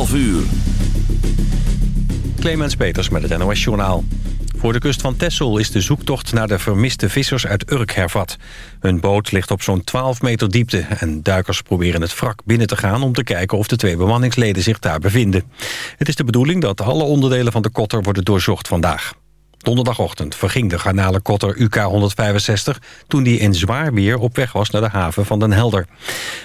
11 uur. Clemens Peters met het NOS Journaal. Voor de kust van Texel is de zoektocht naar de vermiste vissers uit Urk hervat. Hun boot ligt op zo'n 12 meter diepte... en duikers proberen het wrak binnen te gaan... om te kijken of de twee bemanningsleden zich daar bevinden. Het is de bedoeling dat alle onderdelen van de kotter worden doorzocht vandaag. Donderdagochtend verging de garnalenkotter UK-165... toen die in zwaar weer op weg was naar de haven van Den Helder.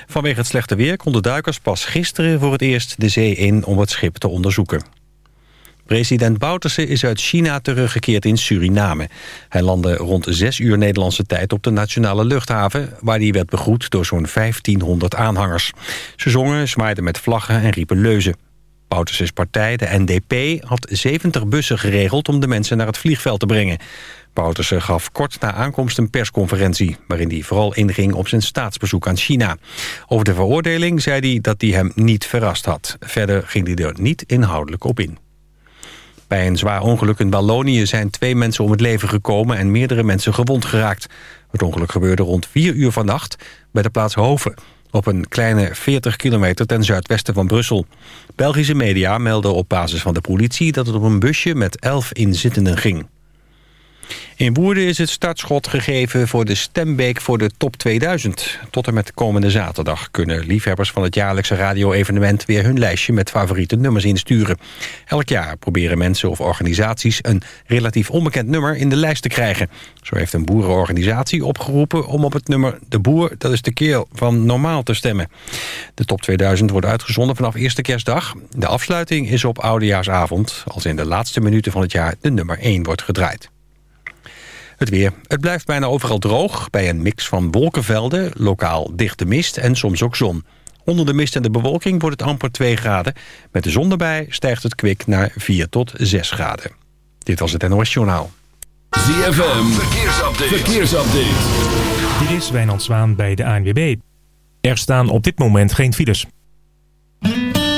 Vanwege het slechte weer konden duikers pas gisteren voor het eerst de zee in... om het schip te onderzoeken. President Bouterse is uit China teruggekeerd in Suriname. Hij landde rond 6 uur Nederlandse tijd op de nationale luchthaven... waar hij werd begroet door zo'n 1500 aanhangers. Ze zongen, zwaaiden met vlaggen en riepen leuzen. Bouterses partij, de NDP, had 70 bussen geregeld... om de mensen naar het vliegveld te brengen. Bouterse gaf kort na aankomst een persconferentie... waarin hij vooral inging op zijn staatsbezoek aan China. Over de veroordeling zei hij dat hij hem niet verrast had. Verder ging hij er niet inhoudelijk op in. Bij een zwaar ongeluk in Wallonië zijn twee mensen om het leven gekomen... en meerdere mensen gewond geraakt. Het ongeluk gebeurde rond 4 uur vannacht bij de plaats Hoven... op een kleine 40 kilometer ten zuidwesten van Brussel. Belgische media melden op basis van de politie... dat het om een busje met 11 inzittenden ging. In Woerden is het startschot gegeven voor de stembeek voor de top 2000. Tot en met komende zaterdag kunnen liefhebbers van het jaarlijkse radio-evenement... weer hun lijstje met favoriete nummers insturen. Elk jaar proberen mensen of organisaties een relatief onbekend nummer in de lijst te krijgen. Zo heeft een boerenorganisatie opgeroepen om op het nummer De Boer, dat is de keel van Normaal te stemmen. De top 2000 wordt uitgezonden vanaf eerste kerstdag. De afsluiting is op oudejaarsavond, als in de laatste minuten van het jaar de nummer 1 wordt gedraaid. Het weer. Het blijft bijna overal droog... bij een mix van wolkenvelden, lokaal dichte mist en soms ook zon. Onder de mist en de bewolking wordt het amper 2 graden. Met de zon erbij stijgt het kwik naar 4 tot 6 graden. Dit was het NOS Journaal. ZFM, verkeersupdate. verkeersupdate. Dit is Wijnand Zwaan bij de ANWB. Er staan op dit moment geen files.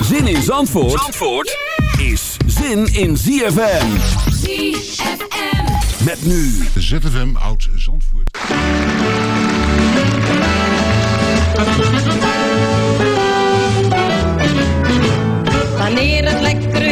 Zin in Zandvoort, Zandvoort is zin in ZFM. ZFM. Met nu ZFM Oud Zandvoort. Wanneer het lekker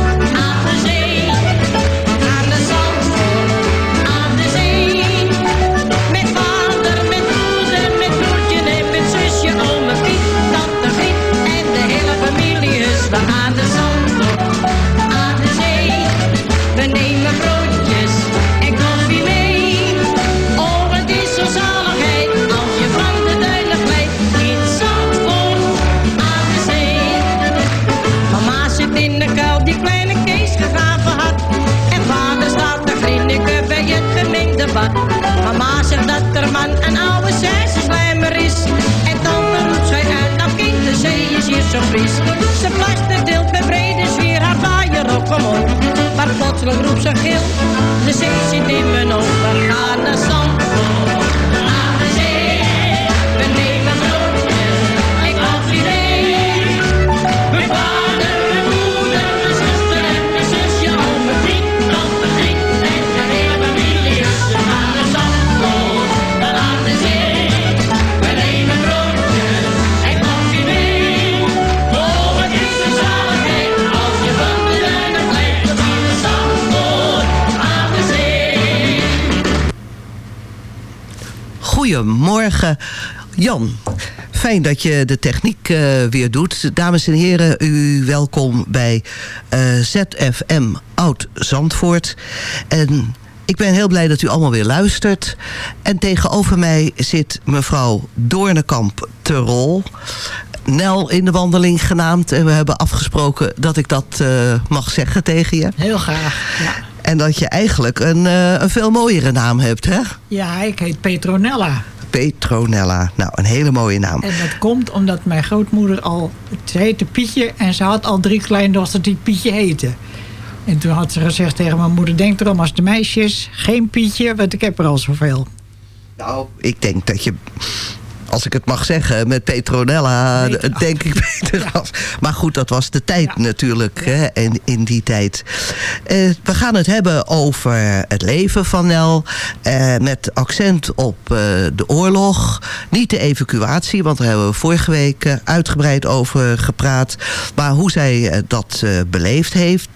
Jan. Fijn dat je de techniek eh, weer doet. Dames en heren, u welkom bij eh, ZFM Oud Zandvoort. En ik ben heel blij dat u allemaal weer luistert. En tegenover mij zit mevrouw Doornekamp Terol. Nel in de wandeling genaamd. En we hebben afgesproken dat ik dat eh, mag zeggen tegen je. Heel graag, ja. En dat je eigenlijk een, een veel mooiere naam hebt, hè? Ja, ik heet Petronella. Petronella. Nou, een hele mooie naam. En dat komt omdat mijn grootmoeder al... Ze heette Pietje en ze had al drie kleindochters die Pietje heten. En toen had ze gezegd tegen mijn moeder... Denk erom als de meisjes, geen Pietje, want ik heb er al zoveel. Nou, ik denk dat je... Als ik het mag zeggen, met Petronella Beter denk ik beter af. Maar goed, dat was de tijd natuurlijk, hè, in, in die tijd. Eh, we gaan het hebben over het leven van Nel. eh, met accent op eh, de oorlog. Niet de evacuatie, want daar hebben we vorige week uitgebreid over gepraat. Maar hoe zij dat beleefd heeft.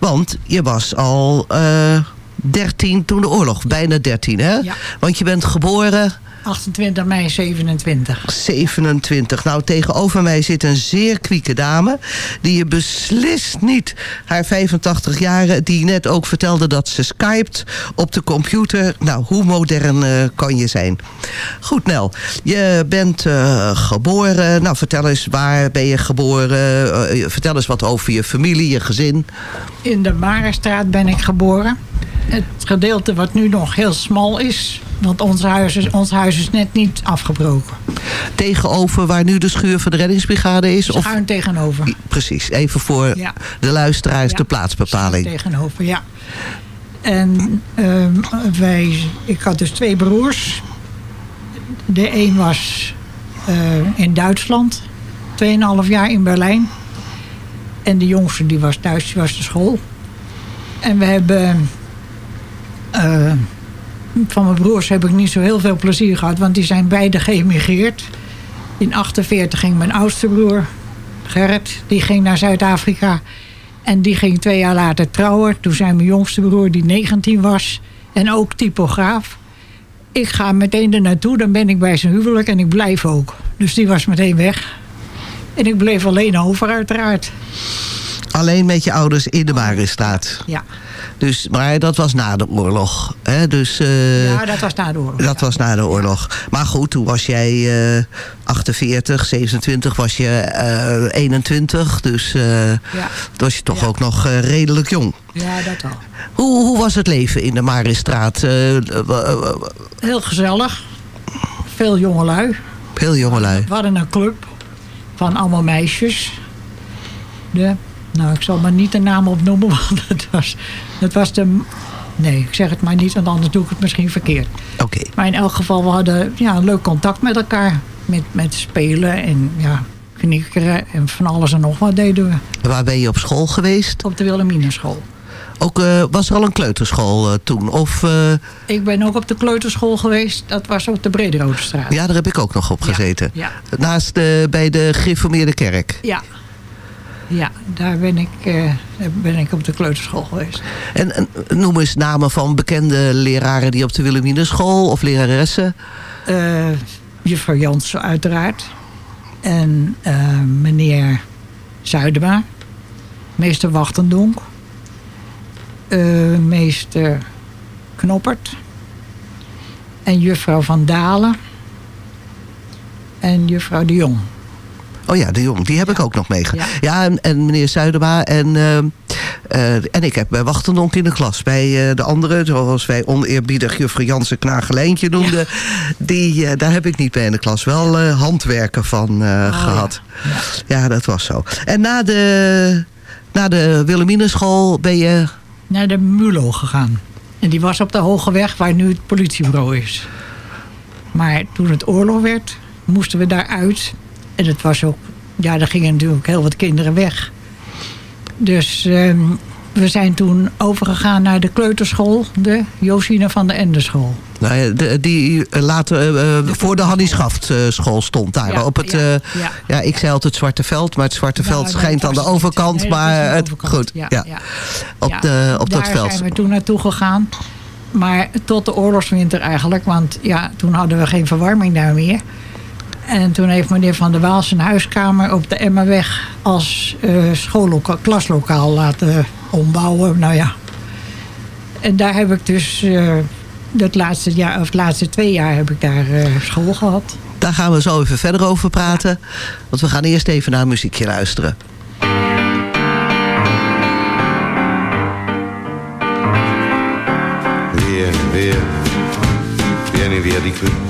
Want je was al eh 13 toen de oorlog, bijna 13 hè? Want je bent geboren... 28 mei 27. 27. Nou, tegenover mij zit een zeer kwieke dame... die je beslist niet haar 85 jaren... die net ook vertelde dat ze skypt op de computer. Nou, hoe modern eh, kan je zijn? Goed, Nel. Je bent eh, geboren. Nou, vertel eens, waar ben je geboren? Eh, vertel eens wat over je familie, je gezin. In de Marenstraat ben ik geboren. Het gedeelte wat nu nog heel smal is... want ons huis is, ons huis is net niet afgebroken. Tegenover waar nu de schuur van de reddingsbrigade is? Of, Schuin tegenover. precies, even voor Ja. de luisteraars Ja. de plaatsbepaling. Tegenover, ja. En ehm, wij, ik had dus twee broers. De een was eh, in Duitsland, 2,5 jaar in Berlijn. En de jongste die was thuis, die was de school. En we hebben... eh, van mijn broers heb ik niet zo heel veel plezier gehad, want die zijn beide geëmigreerd. In 48 ging mijn oudste broer, Gerrit, die ging naar Zuid-Afrika. En die ging twee jaar later trouwen. Toen zei mijn jongste broer, die 19 was, en ook typograaf. Ik ga meteen er naartoe, dan ben ik bij zijn huwelijk en ik blijf ook. Dus die was meteen weg. En ik bleef alleen over, uiteraard. Alleen met je ouders in de Marenstraat. Ja. Dus, maar dat was na de oorlog. Hè? Dus, eh, ja, dat was na de oorlog. dat was na de oorlog. Maar goed, toen was jij eh 48, 27, was je eh 21. Dus eh Ja. toen was je toch ook nog redelijk jong. Ja, dat al. Hoe, hoe was het leven in de Marenstraat? Heel gezellig. Veel jongelui. heel jongelui. We hadden een club van allemaal meisjes. De, nou, ik zal maar niet de naam opnoemen, want het was, het was de... Nee, ik zeg het maar niet, want anders doe ik het misschien verkeerd. Oké. Maar in elk geval, we hadden ja, een leuk contact met elkaar. Met, met spelen en ja, knikkeren en van alles en nog wat deden we. Waar ben je op school geweest? Op de Wilhelminenschool. Ook, eh, was er al een kleuterschool eh, toen? Of, eh, Ik ben ook op de kleuterschool geweest. Dat was op de Brederode straat. ja, daar heb ik ook nog op gezeten. ja. Naast de, bij de gereformeerde kerk. Ja. Ja, daar ben ik, eh, daar ben ik op de kleuterschool geweest. En, en noem eens namen van bekende leraren die op de Wilhelminenschool of leraressen. Eh, juffrouw Jansen uiteraard. En eh, meneer Zuidema. Meester Wachtendonk. meester Knoppert. En juffrouw Van Dalen. En juffrouw de Jong. Oh ja, de jong, die heb ik ook nog meegemaakt. Ja, en, en meneer Zuidema en, eh, eh, en ik heb bij Wachtendonk in de klas. Bij eh, de andere, zoals wij oneerbiedig juffrouw Jansen Knageleintje noemden. Die, eh, daar heb ik niet bij in de klas. Wel eh, handwerken van eh, gehad. Ja. dat was zo. En na de, na de Wilhelminenschool ben je... Naar de Mulo gegaan. En die was op de Hoge Weg waar nu het politiebureau is. Maar toen het oorlog werd, moesten we daaruit. En het was ook... Ja, daar gingen natuurlijk heel wat kinderen weg. Dus ehm, we zijn toen overgegaan naar de kleuterschool. De Josine van de Endeschool. Nou ja, de, die eh, later eh, eh, voor de Hannie Schaft school stond daar. Ja, op het, ja, ja. ik zei altijd Zwarte Veld, maar het Zwarte Veld schijnt aan de overkant. Nee, maar het, overkant. goed, Ja. Op, de, op dat daar veld. zijn we toen naartoe gegaan. Maar tot de oorlogswinter eigenlijk. Want ja, toen hadden we geen verwarming daar meer. En toen heeft meneer Van der Waal zijn huiskamer op de Emmerweg... als eh schoolloka- klaslokaal laten ombouwen. Nou ja. En daar heb ik dus... eh het laatste jaar, of de laatste twee jaar heb ik daar eh, school gehad. Daar gaan we zo even verder over praten. Want we gaan eerst even naar een muziekje luisteren. Vieni, via, vieni via di qui.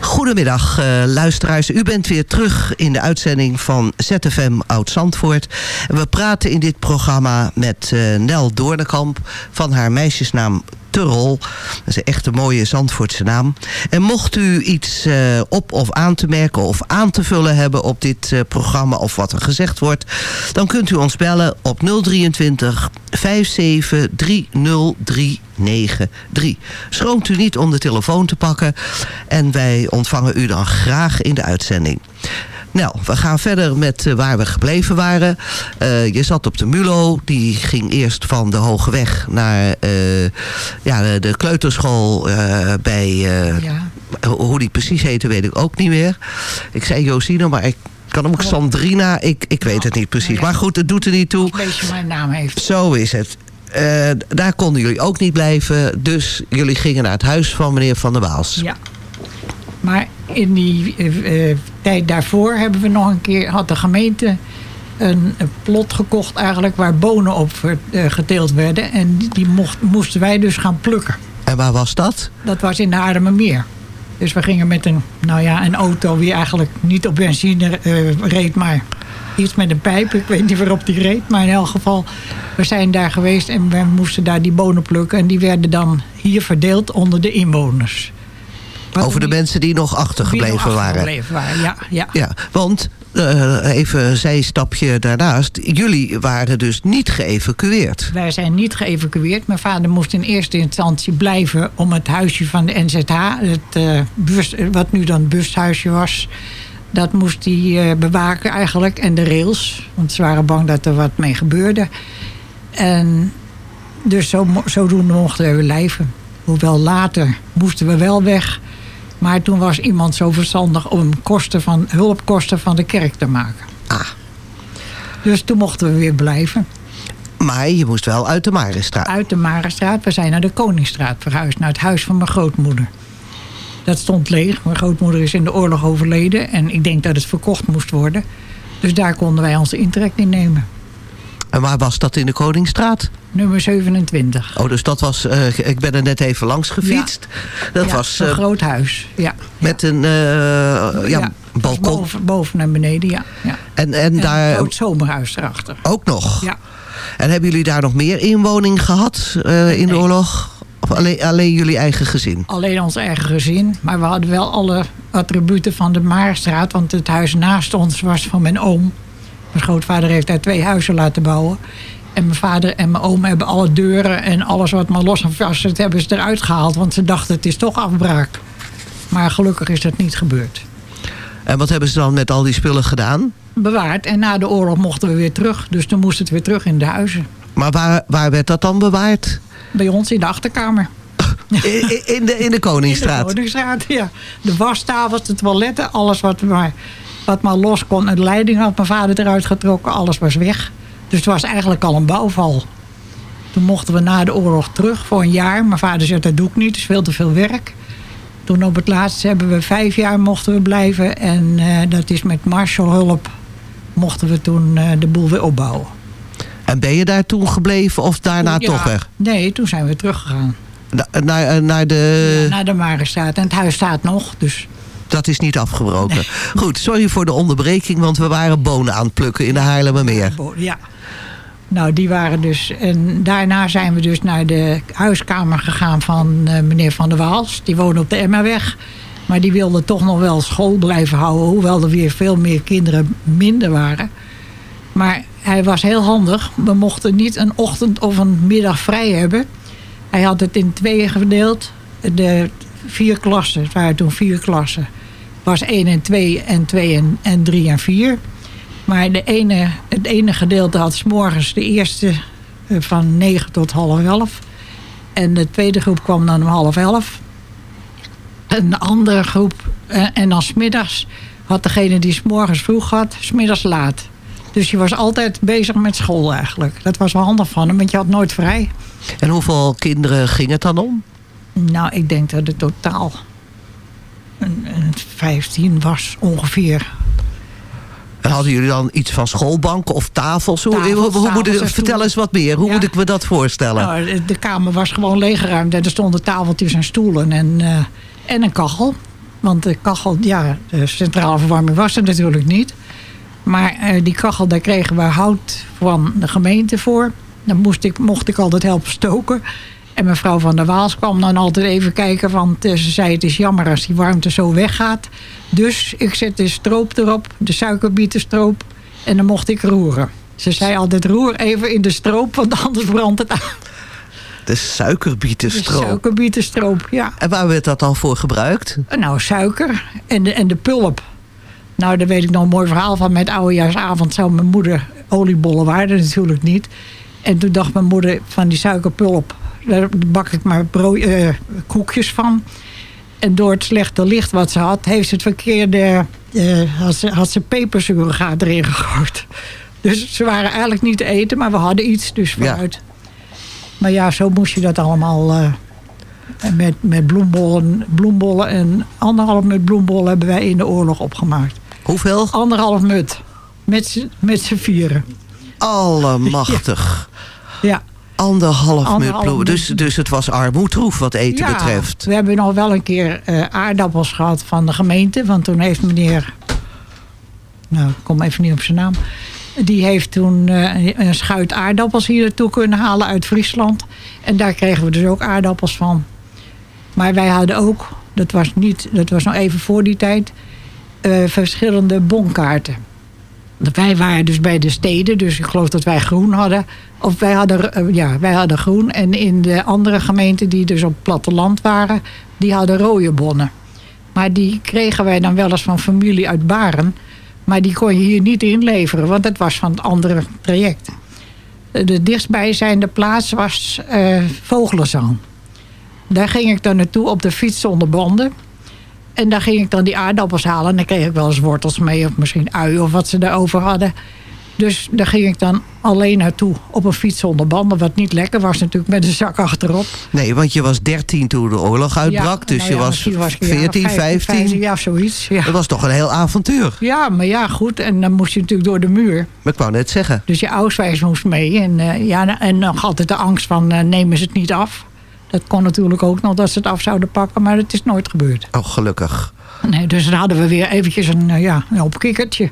Goedemiddag eh, luisteraars. U bent weer terug in de uitzending van ZFM Oud-Zandvoort. We praten in dit programma met eh, Nel Doornekamp van haar meisjesnaam Turrel. Dat is een mooie Zandvoortse naam. En mocht u iets eh, op of aan te merken of aan te vullen hebben op dit eh, programma of wat er gezegd wordt, dan kunt u ons bellen op 023 57 30393. Schroomt u niet om de telefoon te pakken en wij ontvangen u dan graag in de uitzending. Nou, we gaan verder met eh, waar we gebleven waren. Eh, je zat op de Mulo. Die ging eerst van de Hoge Weg naar eh, ja, de kleuterschool bij... Hoe die precies heette, weet ik ook niet meer. Ik zei Josine, maar ik kan hem ook Sandrina. Ik, ik weet het niet precies. Maar goed, het doet er niet toe. Een beetje mijn naam heeft. Zo is het. Daar konden jullie ook niet blijven. Dus jullie gingen naar het huis van meneer Van der Waals. Ja. Maar in die eh, eh, tijd daarvoor hebben we nog een keer, had de gemeente een, plot gekocht eigenlijk waar bonen op eh, geteeld werden. En die, mocht, moesten wij dus gaan plukken. En waar was dat? Dat was in de Haarlemmermeer. Dus we gingen met een, nou ja, een auto die eigenlijk niet op benzine reed, maar iets met een pijp. Ik weet niet waarop die reed, maar in elk geval, we zijn daar geweest en we moesten daar die bonen plukken. En die werden dan hier verdeeld onder de inwoners. Over de mensen die nog achtergebleven Die nog waren. achtergebleven waren. Ja, ja. Ja, want eh, even een zijstapje daarnaast. Jullie waren dus niet geëvacueerd. Wij zijn niet geëvacueerd. Mijn vader moest in eerste instantie blijven om het huisje van de NZH, het, eh, bus, wat nu dan het bushuisje was, dat moest hij eh, bewaken eigenlijk. En de rails, want ze waren bang dat er wat mee gebeurde. En dus zo, zodoende mochten we blijven. Hoewel later moesten we wel weg. Maar toen was iemand zo verstandig om kosten van, hulpkosten van de kerk te maken. Ah. Dus toen mochten we weer blijven. Maar je moest wel uit de Marenstraat. Uit de Marenstraat. We zijn naar de Koningsstraat verhuisd. Naar het huis van mijn grootmoeder. Dat stond leeg. Mijn grootmoeder is in de oorlog overleden. En ik denk dat het verkocht moest worden. Dus daar konden wij onze intrek in nemen. En waar was dat in de Koningsstraat? Nummer 27. Oh, dus dat was... eh, ik ben er net even langs gefietst. Dat Ja, was een eh, groot huis. Ja. met een eh, ja, Ja, balkon. Boven, boven en beneden, ja. ja. En, en een daar groot zomerhuis erachter. ook nog. Ja. En hebben jullie daar nog meer inwoning gehad eh, in de oorlog? Of alleen, alleen jullie eigen gezin? Alleen ons eigen gezin. Maar we hadden wel alle attributen van de Maarstraat. Want het huis naast ons was van mijn oom. Mijn grootvader heeft daar twee huizen laten bouwen. En mijn vader en mijn oom hebben alle deuren en alles wat maar los en vast zit, hebben ze eruit gehaald. Want ze dachten het is toch afbraak. Maar gelukkig is dat niet gebeurd. En wat hebben ze dan met al die spullen gedaan? Bewaard. En na de oorlog mochten we weer terug. Dus toen moest het weer terug in de huizen. Maar waar, waar werd dat dan bewaard? Bij ons in de achterkamer. In, in de, in de Koningsstraat? In de Koningsstraat, ja. De wastafels, de toiletten, alles wat maar, wat maar los kon. En de leiding had mijn vader eruit getrokken, alles was weg. Dus het was eigenlijk al een bouwval. Toen mochten we na de oorlog terug voor een jaar. Mijn vader zei, dat doe ik niet, het is veel te veel werk. Toen op het laatst hebben we vijf jaar mochten we blijven. En eh, dat is met Marshallhulp mochten we toen eh, de boel weer opbouwen. En ben je daar toen gebleven of daarna Ja, toch weg? Nee, toen zijn we teruggegaan. Na- naar, eh, naar de... Naar de Marenstraat. En het huis staat nog, dus... Dat is niet afgebroken. Goed, sorry voor de onderbreking, want we waren bonen aan het plukken in de Haarlemmermeer. Ja. Nou, die waren dus. En daarna zijn we dus naar de huiskamer gegaan van eh, meneer Van der Waals. Die woonde op de Emmaweg. Maar die wilde toch nog wel school blijven houden. Hoewel er weer veel meer kinderen minder waren. Maar hij was heel handig. We mochten niet een ochtend of een middag vrij hebben. Hij had het in tweeën gedeeld. De vier klassen, het waren toen vier klassen. Was 1 en 2 en 2 en, en 3 en 4. Maar de ene, het ene gedeelte had 's morgens de eerste eh, van 9 tot half 11. En de tweede groep kwam dan om half 11. Een andere groep, eh, en dan smiddags had degene die 's morgens vroeg had, smiddags laat. Dus je was altijd bezig met school eigenlijk. Dat was wel handig van hem, want je had nooit vrij. En hoeveel kinderen ging het dan om? Nou, ik denk dat het totaal 15 was ongeveer. En hadden jullie dan iets van schoolbanken of tafels? Hoe, Tafels, hoe, hoe moet ik, vertel eens wat meer. Hoe Ja. moet ik me dat voorstellen? Nou, de- de kamer was gewoon leeggeruimd en er stonden tafeltjes en stoelen en, eh, en een kachel. Want de kachel, ja, de centrale verwarming was er natuurlijk niet. Maar eh, die kachel, daar kregen we hout van de gemeente voor. Dan moest ik, mocht ik altijd helpen stoken. En mevrouw van der Waals kwam dan altijd even kijken. Want eh, ze zei het is jammer als die warmte zo weggaat. Dus ik zet de stroop erop, de suikerbietensstroop. En dan mocht ik roeren. Ze zei altijd roer even in de stroop, want anders brandt het aan. De De suikerbietensstroop. suikerbietensstroop, ja. En waar werd dat dan voor gebruikt? Nou, suiker en de, en de pulp. Nou, daar weet ik nog een mooi verhaal van. Met oudejaarsavond zou mijn moeder oliebollen waren natuurlijk niet. En toen dacht mijn moeder van die suikerpulp, daar bak ik maar brood, eh, koekjes van. En door het slechte licht wat ze had, heeft ze het verkeerde, eh, had, ze, had ze erin gegooid. Dus ze waren eigenlijk niet te eten, maar we hadden iets, dus vooruit. Maar ja, zo moest je dat allemaal eh, met, met bloembollen, bloembollen en anderhalf met bloembollen hebben wij in de oorlog opgemaakt. Hoeveel? Anderhalf mut. Met z'n vieren. Allemachtig. Ja. Anderhalf Anderhalf mut. Dus, dus het was armoedroef wat eten Ja, betreft. We hebben nog wel een keer eh, aardappels gehad van de gemeente. Want toen heeft meneer... Nou, ik kom even niet op zijn naam. Die heeft toen eh, een schuit aardappels hier naartoe kunnen halen uit Friesland. En daar kregen we dus ook aardappels van. Maar wij hadden ook, dat was, niet, dat was nog even voor die tijd... eh, verschillende bonkaarten. Wij waren dus bij de steden, dus ik geloof dat wij groen hadden. Of wij hadden, eh, ja, wij hadden groen. En in de andere gemeenten die dus op het platteland waren, die hadden rode bonnen. Maar die kregen wij dan wel eens van familie uit Baren. Maar die kon je hier niet inleveren, want dat was van het andere traject. De dichtstbijzijnde plaats was Vogelenzang. Daar ging ik dan naartoe op de fiets zonder banden. En daar ging ik dan die aardappels halen. En dan kreeg ik wel eens wortels mee. Of misschien ui of wat ze daarover hadden. Dus daar ging ik dan alleen naartoe op een fiets zonder banden. Wat niet lekker was natuurlijk met een zak achterop. Nee, want je was 13 toen de oorlog uitbrak. Ja, dus nou je was misschien was ik een jaar 14, of 15, 15. Ja, zoiets. Ja. Dat was toch een heel avontuur. ja, maar ja, goed. En dan moest je natuurlijk door de muur. Maar ik wou net zeggen. Dus je auswijs moest mee. En, eh, ja, en nog altijd de angst van eh, nemen ze het niet af. Dat kon natuurlijk ook nog dat ze het af zouden pakken. Maar het is nooit gebeurd. Oh, gelukkig. Nee, dus dan hadden we weer eventjes een, eh, ja, een opkikkertje.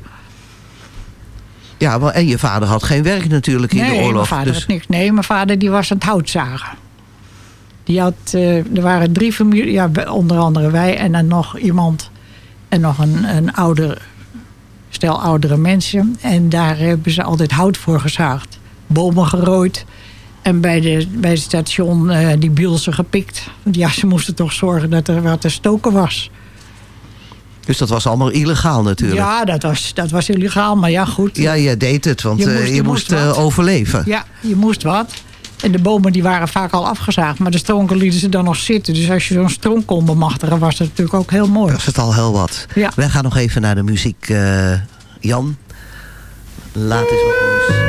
Ja, maar, en je vader had geen werk natuurlijk in nee, de oorlog. mijn vader dus had niks. Nee, mijn vader die was aan het hout zagen. Die had, eh, er waren drie families, ja, onder andere wij en dan nog iemand. En nog een, een ouder, stel oudere mensen. En daar hebben ze altijd hout voor gezaagd. Bomen gerooid. En bij, de, bij het station eh, die bielsen gepikt. Want ja, ze moesten toch zorgen dat er wat te stoken was. dus dat was allemaal illegaal natuurlijk. Ja, dat was, dat was illegaal, maar ja, goed. Ja, je deed het, want Je eh, moest- je, je moest, moest eh, overleven. Ja, je moest wat. En de bomen die waren vaak al afgezaagd. Maar de stronken lieten ze dan nog zitten. Dus als je zo'n stronk kon bemachtigen, was dat natuurlijk ook heel mooi. Dat is het al heel wat. Ja. Wij gaan nog even naar de muziek. Jan, laat eens wat moois.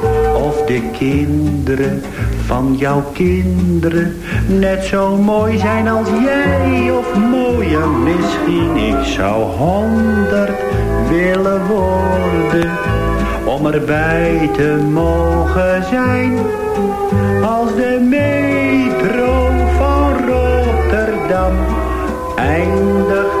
of de kinderen van jouw kinderen net zo mooi zijn als jij of mooier misschien. Ik zou honderd willen worden om erbij te mogen zijn als de metro van Rotterdam eindigt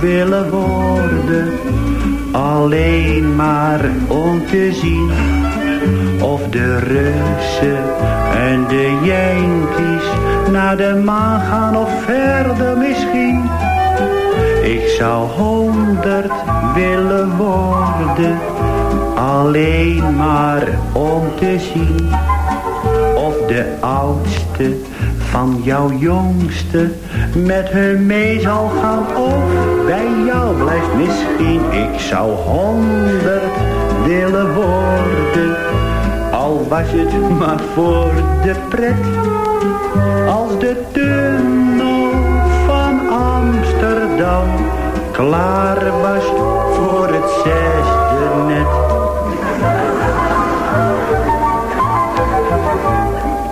willen worden, alleen maar om te zien of de Russen en de Yankees naar de maan gaan of verder misschien. Ik zou honderd willen worden, alleen maar om te zien of de oudste van jouw jongste met hun mee zal gaan of bij jou blijft misschien. Ik zou honderd willen worden, al was het maar voor de pret. Als de tunnel van Amsterdam klaar was voor het zesde net.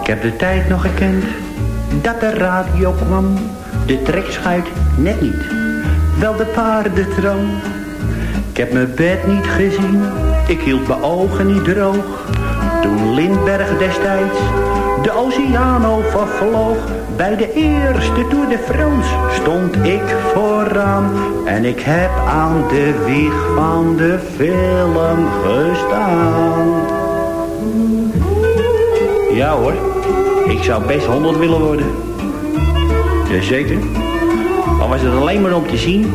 Ik heb de tijd nog gekend dat de radio kwam, de trekschuit net niet, wel de paardentram. Ik heb mijn bed niet gezien, ik hield mijn ogen niet droog. Toen Lindbergh destijds de Oceaan overvloog, bij de eerste Tour de France stond ik vooraan. En ik heb aan de wieg van de film gestaan. Ja hoor, ik zou best 100 willen worden. Jazeker. Al was het alleen maar om te zien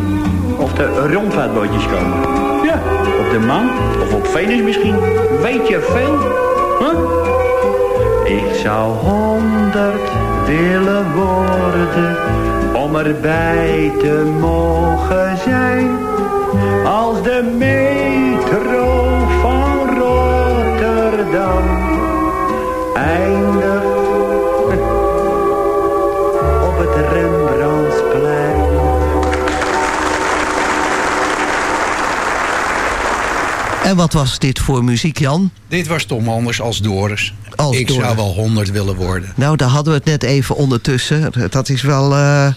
of er rondvaartbootjes komen. Ja, op de maan of op Venus misschien. Weet je veel? Huh? Ik zou honderd willen worden om erbij te mogen zijn. Als de metro van Rotterdam eindigt En wat was dit voor muziek, Jan? Dit was Tom Anders als Doris. Als ik Doris. zou wel 100 willen worden. Nou, daar hadden we het net even ondertussen. Dat is wel eh,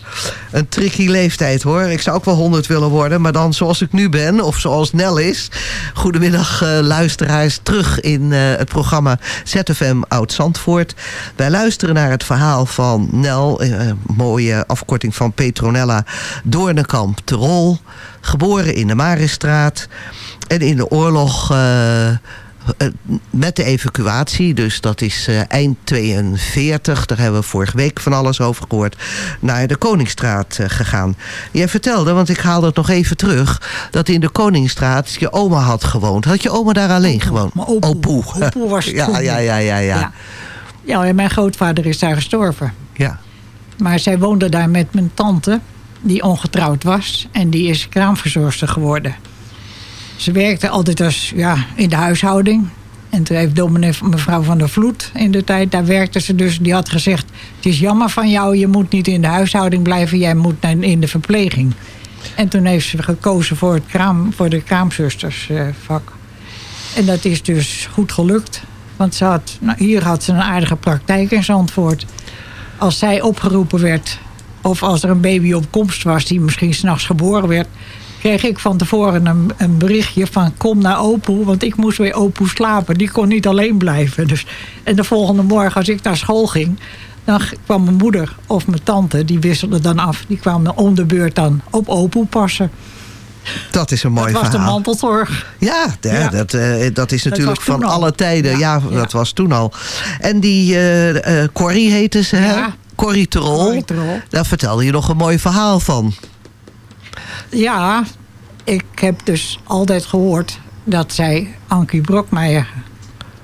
een tricky leeftijd hoor. Ik zou ook wel 100 willen worden, maar dan zoals ik nu ben, of zoals Nel is. Goedemiddag eh, luisteraars, terug in eh, het programma ZFM Oud Zandvoort. Wij luisteren naar het verhaal van Nel, mooie afkorting van Petronella Doornekamp Terol. Geboren in de Marisstraat en in de oorlog... eh, eh, met de evacuatie, dus dat is eh, eind 42, daar hebben we vorige week van alles over gehoord, naar de Koningsstraat gegaan. Jij vertelde, want ik haalde het nog even terug, dat in de Koningsstraat je oma had gewoond. Had je oma daar alleen gewoond? Mijn opoe. Opoe was het ja, ja, ja, ja, ja, Ja. Ja, en mijn grootvader is daar gestorven. Ja. Maar zij woonde daar met mijn tante, die ongetrouwd was. En die is kraamverzorgster geworden. Ze werkte altijd als, ja, in de huishouding. En toen heeft dominee mevrouw van der Vloed in de tijd, daar werkte ze dus. Die had gezegd, het is jammer van jou, je moet niet in de huishouding blijven. Jij moet in de verpleging. En toen heeft ze gekozen voor, het kraam, voor de kraamzustersvak. En dat is dus goed gelukt. Want ze had, nou, hier had ze een aardige praktijk in Zandvoort. Als zij opgeroepen werd, of als er een baby op komst was... die misschien s'nachts geboren werd... kreeg ik van tevoren een, een berichtje van... kom naar Opoe, want ik moest weer Opoe slapen. Die kon niet alleen blijven. Dus, en de volgende morgen, als ik naar school ging... dan kwam mijn moeder of mijn tante, die wisselden dan af. Die kwamen om de beurt dan op Opoe passen. Dat is een mooi dat was de verhaal. mantelzorg. Ja, ja, Ja. Dat, eh, dat is natuurlijk van al. alle tijden. Ja, Ja, dat was toen al. En die eh, Corrie heette ze, hè? Corrie Terol. Corrie Terol. Daar vertelde je nog een mooi verhaal van. Ja, ik heb dus altijd gehoord dat zij Ankie Brokmeijer,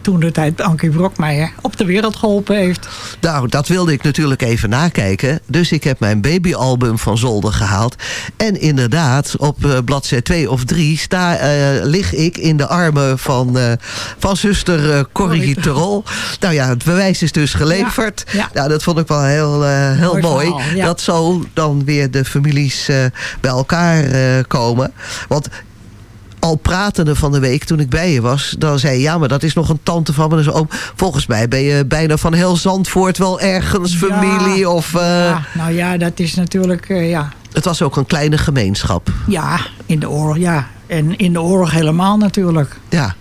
toen de tijd Ankie Brokmeijer, op de wereld geholpen heeft. Nou, dat wilde ik natuurlijk even nakijken. Dus ik heb mijn babyalbum van zolder gehaald. En inderdaad, op eh, bladzij 2 of 3 sta, eh, lig ik in de armen van, eh, van zuster Corrie Terol. Nou ja, het bewijs is dus geleverd. Ja, ja. Nou, dat vond ik wel heel, heel Mooi mooi. verhaal, ja. Dat zo dan weer de families bij elkaar komen. Want al pratende van de week toen ik bij je was... dan zei je, ja, maar dat is nog een tante van me. Dus oom, volgens mij ben je bijna van heel Zandvoort wel ergens familie. Ja. Of, eh, Ja, nou ja, dat is natuurlijk, eh, ja, Het was ook een kleine gemeenschap. ja, in de oorlog, ja. En in de oorlog helemaal natuurlijk. Ja,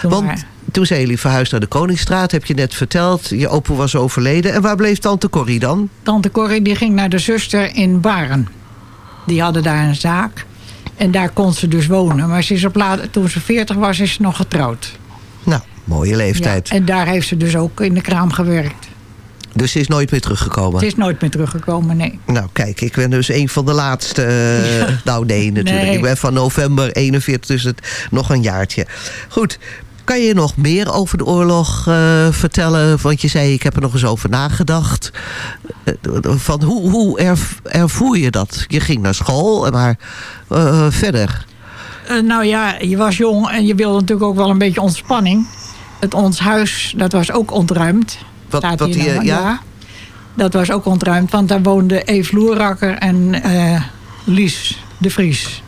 Toen want maar- toen zijn jullie verhuisd naar de Koningsstraat. Heb je net verteld. Je opa was overleden. En waar bleef tante Corrie dan? Tante Corrie die ging naar de zuster in Baren. Die hadden daar een zaak. En daar kon ze dus wonen. Maar ze is op toen ze 40 was, is ze nog getrouwd. Nou, mooie leeftijd. Ja, en daar heeft ze dus ook in de kraam gewerkt. Dus ze is nooit meer teruggekomen? Het is nooit meer teruggekomen, nee. Nou, kijk, ik ben dus een van de laatste. eh, Nou, nee, natuurlijk. Nee. Ik ben van november 41, dus het nog een jaartje. Goed. Kan je nog meer over de oorlog eh, vertellen? Want je zei, ik heb er nog eens over nagedacht. Eh, van hoe, hoe erv- ervoer je dat? Je ging naar school, maar eh, verder. Nou ja, je was jong en je wilde natuurlijk ook wel een beetje ontspanning. Het ons huis, dat was ook ontruimd. Wat- Staat wat hier ja? Dat was ook ontruimd, want daar woonden Eve Loerakker en Lies de Vries.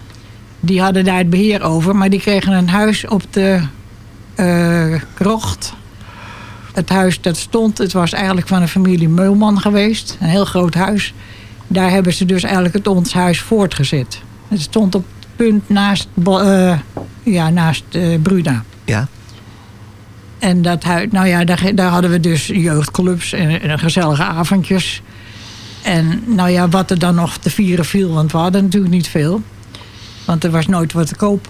Die hadden daar het beheer over, maar die kregen een huis op de eh, krocht. Het huis dat stond, het was eigenlijk van een familie Meulman geweest. Een heel groot huis. Daar hebben ze dus eigenlijk het ons huis voortgezet. Het stond op het punt naast, eh, ja, naast eh, Bruna. Ja. En dat huis, nou ja, daar, daar hadden we dus jeugdclubs en, en gezellige avondjes. En nou ja, wat er dan nog te vieren viel, want we hadden natuurlijk niet veel. Want er was nooit wat te koop.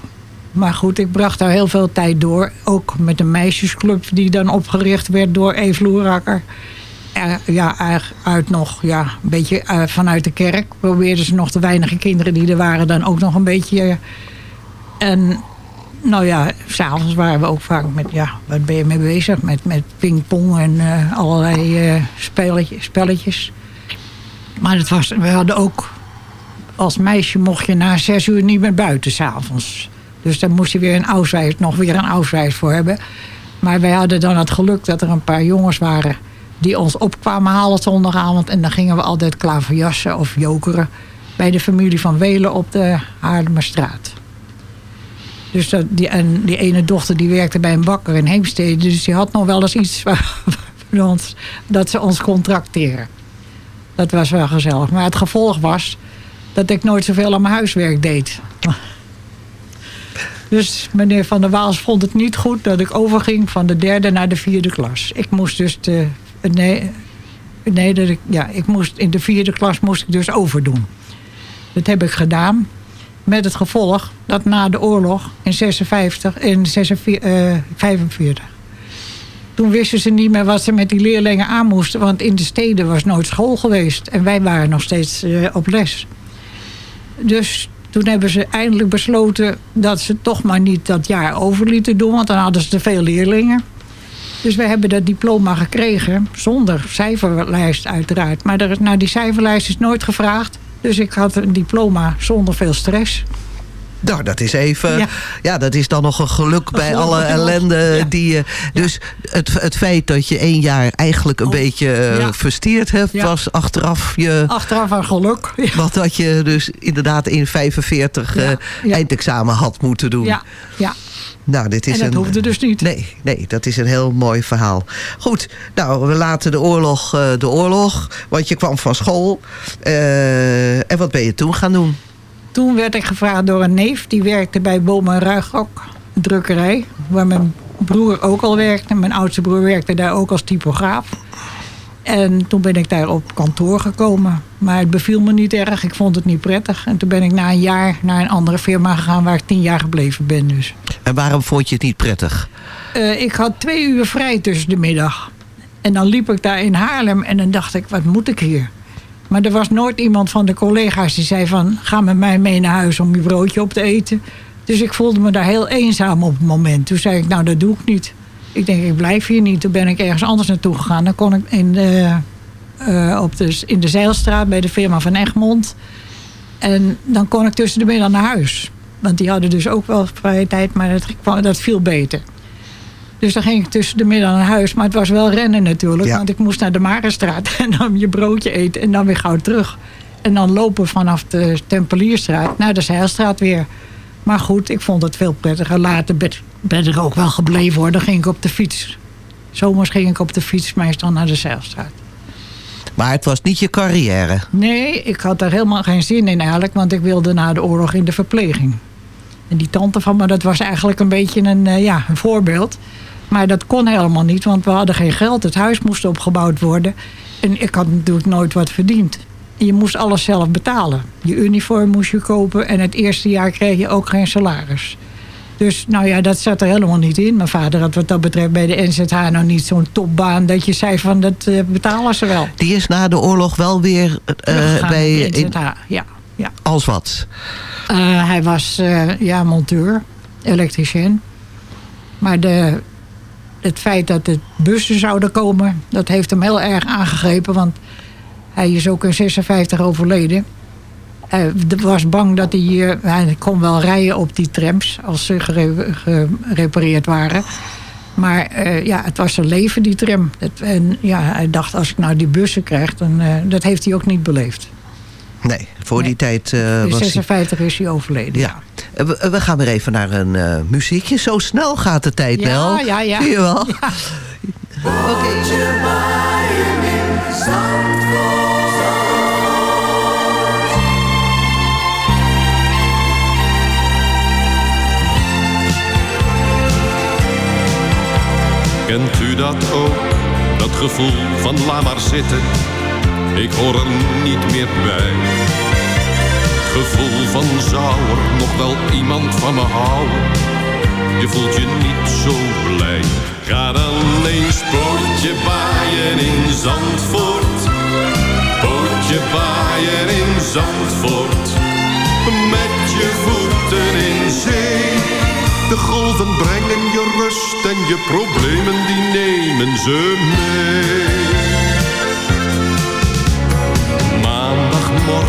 Maar goed, ik bracht daar heel veel tijd door. Ook met een meisjesclub die dan opgericht werd door Eve Loerakker. Er- ja, uit nog, ja, een beetje eh, vanuit de kerk probeerden ze nog de weinige kinderen die er waren dan ook nog een beetje. eh, en nou ja, s'avonds waren we ook vaak met, ja, wat ben je mee bezig? Met, met pingpong en eh, allerlei eh, spelletjes, spelletjes. Maar het was, we hadden ook, als meisje mocht je na zes uur niet meer buiten s'avonds. Dus daar moest je weer een nog weer een auswijs voor hebben. Maar wij hadden dan het geluk dat er een paar jongens waren die ons opkwamen halen zondagavond. En dan gingen we altijd klaverjassen of jokeren bij de familie van Welen op de Haarlemmerstraat. Dus die, en die ene dochter die werkte bij een bakker in Heemstede. Dus die had nog wel eens iets waar ons, dat ze ons contracteren. Dat was wel gezellig. Maar het gevolg was dat ik nooit zoveel aan mijn huiswerk deed. Dus meneer Van der Waals vond het niet goed dat ik overging van de derde naar de vierde klas. Ik moest dus de. Nee, nee dat ja, ik moest, in de vierde klas moest ik dus overdoen. Dat heb ik gedaan. Met het gevolg dat na de oorlog in 56, in 46, eh, 45. Toen wisten ze niet meer wat ze met die leerlingen aan moesten. Want in de steden was nooit school geweest. En wij waren nog steeds eh, op les. Dus toen hebben ze eindelijk besloten dat ze toch maar niet dat jaar over lieten doen. Want dan hadden ze te veel leerlingen. Dus we hebben dat diploma gekregen. Zonder cijferlijst uiteraard. Maar naar die cijferlijst is nooit gevraagd. Dus ik had een diploma zonder veel stress. Nou, dat is even. Ja. Ja. dat is dan nog een geluk bij geluk alle ellende die je. Dus het, het feit dat je één jaar eigenlijk een beetje eh, Oh, ja. verstierd hebt, was achteraf je. Achteraf een geluk. Wat dat je dus inderdaad in 45 eh, eindexamen had moeten doen. Ja, ja. Nou, dit is En dat een, hoefde dus niet. Nee, nee, dat is een heel mooi verhaal. Goed, nou, we laten de oorlog eh, de oorlog. Want je kwam van school. Eh, en wat ben je toen gaan doen? Toen werd ik gevraagd door een neef. Die werkte bij Boom en Ruigrok, een drukkerij. Waar mijn broer ook al werkte. Mijn oudste broer werkte daar ook als typograaf. En toen ben ik daar op kantoor gekomen. Maar het beviel me niet erg. Ik vond het niet prettig. En toen ben ik na een jaar naar een andere firma gegaan... waar ik tien jaar gebleven ben dus. En waarom vond je het niet prettig? Eh, ik had twee uur vrij tussen de middag. En dan liep ik daar in Haarlem en dan dacht ik, wat moet ik hier? Maar er was nooit iemand van de collega's die zei van... ga met mij mee naar huis om je broodje op te eten. Dus ik voelde me daar heel eenzaam op het moment. Toen zei ik, nou dat doe ik niet. Ik denk, ik blijf hier niet. Toen ben ik ergens anders naartoe gegaan. Dan kon ik in de, eh, op de, in de Zeilstraat bij de firma van Egmond. En dan kon ik tussen de middag naar huis. Want die hadden dus ook wel vrije tijd, maar dat, dat viel beter. Dus dan ging ik tussen de middag naar huis. Maar het was wel rennen natuurlijk. Ja. Want ik moest naar de Marenstraat en dan je broodje eten. En dan weer gauw terug. En dan lopen vanaf de Tempelierstraat naar de Zeilstraat weer. Maar goed, ik vond het veel prettiger. Later ben, ik ook wel gebleven hoor. Dan ging ik op de fiets. Zomers ging ik op de fiets meestal naar de Zeilstraat. Maar het was niet je carrière. Nee, ik had daar helemaal geen zin in eigenlijk. Want ik wilde na de oorlog in de verpleging. En die tante van me, dat was eigenlijk een beetje een, eh, ja, een voorbeeld. Maar dat kon helemaal niet, want we hadden geen geld. Het huis moest opgebouwd worden. En ik had natuurlijk nooit wat verdiend. En je moest alles zelf betalen. Je uniform moest je kopen en het eerste jaar kreeg je ook geen salaris. Dus nou ja, dat zat er helemaal niet in. Mijn vader had wat dat betreft bij de NZH nou niet zo'n topbaan... dat je zei van, dat eh, betalen ze wel. Die is na de oorlog wel weer Teruggegaan bij... in- NZH, ja. ja. als wat? Eh, hij was ja, monteur, elektricien. Maar de, het feit dat de bussen zouden komen... dat heeft hem heel erg aangegrepen. Want hij is ook in 56 overleden. Hij was bang dat hij... eh, hij kon wel rijden op die trams... als ze gere- gerepareerd waren. Maar eh, ja, het was zijn leven, die tram. En ja, hij dacht, als ik nou die bussen krijg... Dan, eh, dat heeft hij ook niet beleefd. Nee, voor die tijd eh, In was hij... 56 is hij overleden. Ja. Eh, We, we gaan weer even naar een eh, muziekje. Zo snel gaat de tijd Ja, wel. ja, ja. Zie je wel? Kent u dat ook? Dat gevoel van laat maar zitten. Ik hoor er niet meer bij. Gevoel van zou er nog wel iemand van me houden. Je voelt je niet zo blij. Ga dan eens baaien in Zandvoort. Pootje baaien in Zandvoort. Met je voeten in zee. De golven brengen je rust en je problemen die nemen ze mee.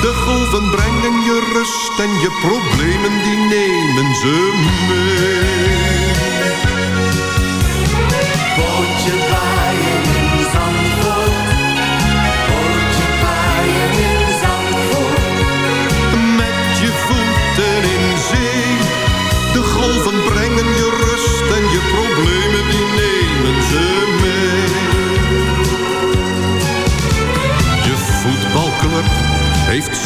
De golven brengen je rust en je problemen die nemen ze mee.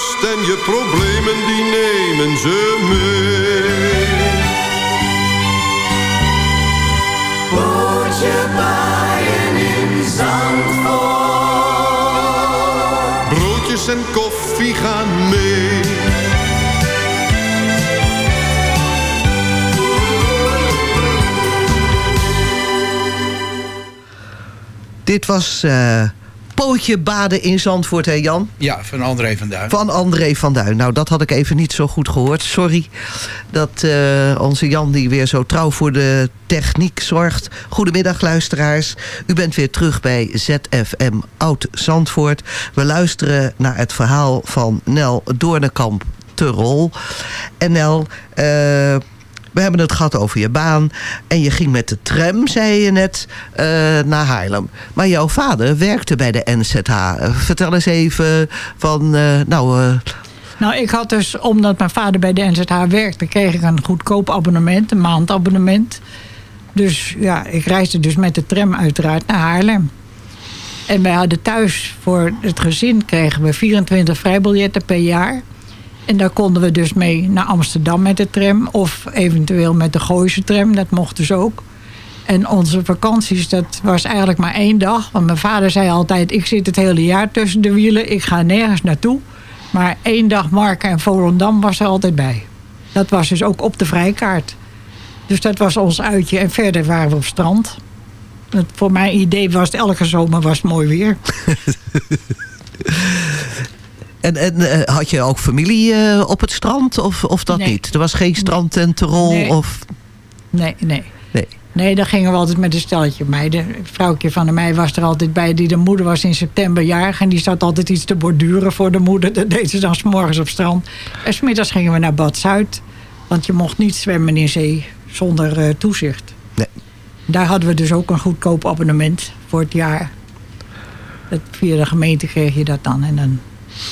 rust en je problemen die nemen ze mee. Pootje baaien in Zandvoort. Broodjes en koffie gaan mee. Dit was eh, Pootje Baden in Zandvoort, hè Jan? Ja, van André van Duin. Van André van Duin. Nou, dat had ik even niet zo goed gehoord. Sorry dat eh, onze Jan die weer zo trouw voor de techniek zorgt. Goedemiddag luisteraars. U bent weer terug bij ZFM Oud Zandvoort. We luisteren naar het verhaal van Nel Doornekamp te rol. En Nel... eh, we hebben het gehad over je baan. En je ging met de tram, zei je net, eh, naar Haarlem. Maar jouw vader werkte bij de NZH. Vertel eens even van, eh, nou... eh, Nou, ik had dus, omdat mijn vader bij de NZH werkte... kreeg ik een goedkoop abonnement, een maandabonnement. Dus ja, ik reisde dus met de tram uiteraard naar Haarlem. En wij hadden thuis voor het gezin kregen we 24 vrijbiljetten per jaar. En daar konden we dus mee naar Amsterdam met de tram. Of eventueel met de Gooise tram, dat mocht dus ook. En onze vakanties, dat was eigenlijk maar één dag. Want mijn vader zei altijd, ik zit het hele jaar tussen de wielen. Ik ga nergens naartoe. Maar één dag Marken en Volendam was er altijd bij. Dat was dus ook op de vrijkaart. Dus dat was ons uitje. En verder waren we op strand. Voor mijn idee was het elke zomer was het mooi weer. en en eh, had je ook familie eh, op het strand of, of dat Nee. niet? Er was geen strand en terol Nee. of... Nee, nee. Nee. Nee, dan gingen we altijd met een stelletje meiden. Een vrouwtje van mij was er altijd bij. Die de moeder was in september jarig. En die zat altijd iets te borduren voor de moeder. Dat deed ze dan 's morgens op strand. En smiddags gingen we naar Bad Zuid. Want je mocht niet zwemmen in zee zonder eh, toezicht. Nee. Daar hadden we dus ook een goedkoop abonnement voor het jaar. Dat, via de gemeente kreeg je dat dan. En dan